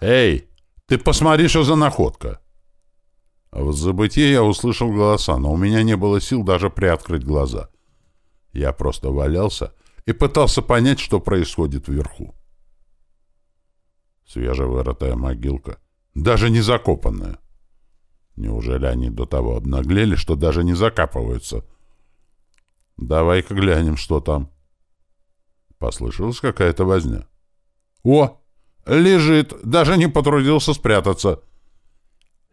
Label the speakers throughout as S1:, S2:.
S1: «Эй, ты посмотри, что за находка!» А в забытии я услышал голоса, но у меня не было сил даже приоткрыть глаза. Я просто валялся и пытался понять, что происходит вверху. Свежевырытая могилка, даже не закопанная. Неужели они до того обнаглели, что даже не закапываются? Давай-ка глянем, что там. Послышалась какая-то возня. О, лежит, даже не потрудился спрятаться.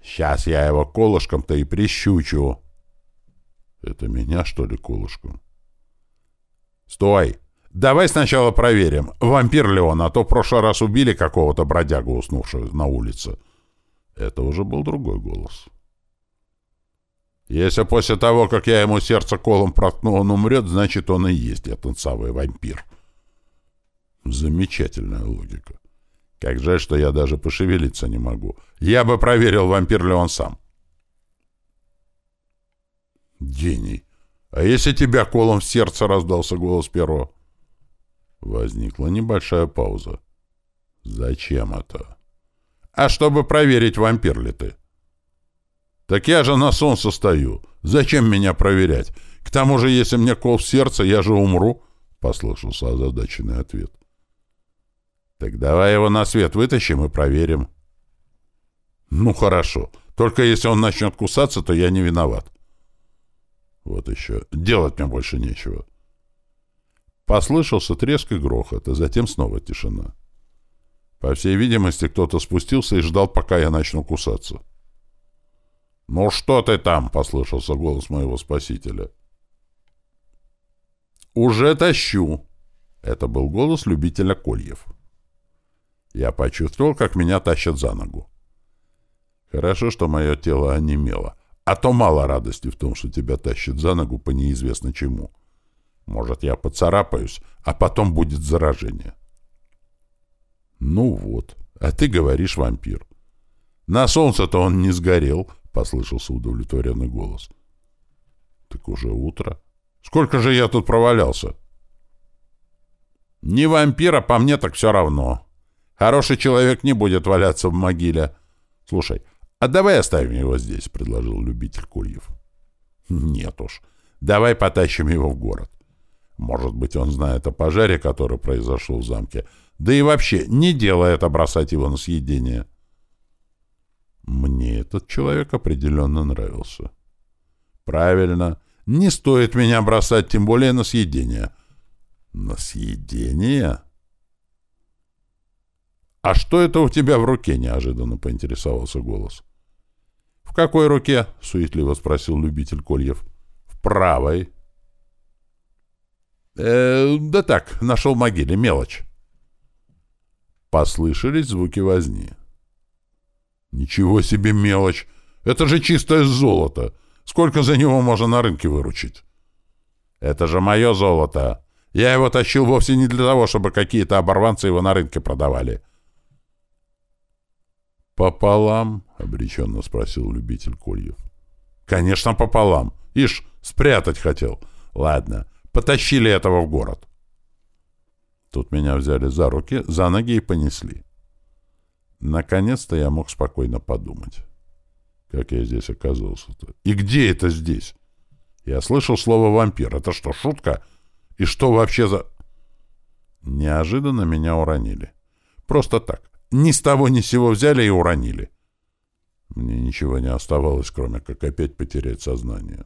S1: Сейчас я его колышком-то и прищучу. Это меня, что ли, колышком? Стой! Давай сначала проверим, вампир ли он, а то в прошлый раз убили какого-то бродягу, уснувшего на улице. Это уже был другой голос. Если после того, как я ему сердце колом проткну, он умрет, значит, он и есть этот самый вампир. Замечательная логика. Как жаль, что я даже пошевелиться не могу. Я бы проверил, вампир ли он сам. Гений. А если тебя колом в сердце раздался голос первого? Возникла небольшая пауза. Зачем это? А чтобы проверить, вампир ли ты. Так я же на солнце стою. Зачем меня проверять? К тому же, если мне кол в сердце, я же умру, — послышался озадаченный ответ. — так давай его на свет вытащим и проверим. Ну, хорошо. Только если он начнет кусаться, то я не виноват. Вот еще. Делать мне больше нечего. Послышался треск и грохот, а затем снова тишина. По всей видимости, кто-то спустился и ждал, пока я начну кусаться. «Ну что ты там?» — послышался голос моего спасителя. «Уже тащу!» — это был голос любителя кольев. Я почувствовал, как меня тащат за ногу. Хорошо, что мое тело онемело. А то мало радости в том, что тебя тащат за ногу по неизвестно чему. Может, я поцарапаюсь, а потом будет заражение. Ну вот, а ты говоришь вампир. На солнце-то он не сгорел, послышался удовлетворенный голос. Так уже утро. Сколько же я тут провалялся? Не вампира, по мне так все равно. Хороший человек не будет валяться в могиле. Слушай, а давай оставим его здесь, — предложил любитель кольев. Нет уж. Давай потащим его в город. Может быть, он знает о пожаре, который произошел в замке. Да и вообще, не дело это бросать его на съедение. Мне этот человек определенно нравился. Правильно. Не стоит меня бросать, тем более на съедение. На съедение? «А что это у тебя в руке?» — неожиданно поинтересовался голос. «В какой руке?» — суетливо спросил любитель кольев. «В правой». «Э, да так, нашел в могиле, мелочь». Послышались звуки возни. «Ничего себе мелочь! Это же чистое золото! Сколько за него можно на рынке выручить?» «Это же мое золото! Я его тащил вовсе не для того, чтобы какие-то оборванцы его на рынке продавали». «Пополам?» — обреченно спросил любитель кольев. «Конечно, пополам. Ишь, спрятать хотел. Ладно, потащили этого в город». Тут меня взяли за руки, за ноги и понесли. Наконец-то я мог спокойно подумать. Как я здесь оказался-то? И где это здесь? Я слышал слово «вампир». Это что, шутка? И что вообще за... Неожиданно меня уронили. Просто так. Ни с того ни с сего взяли и уронили. Мне ничего не оставалось, кроме как опять потерять сознание.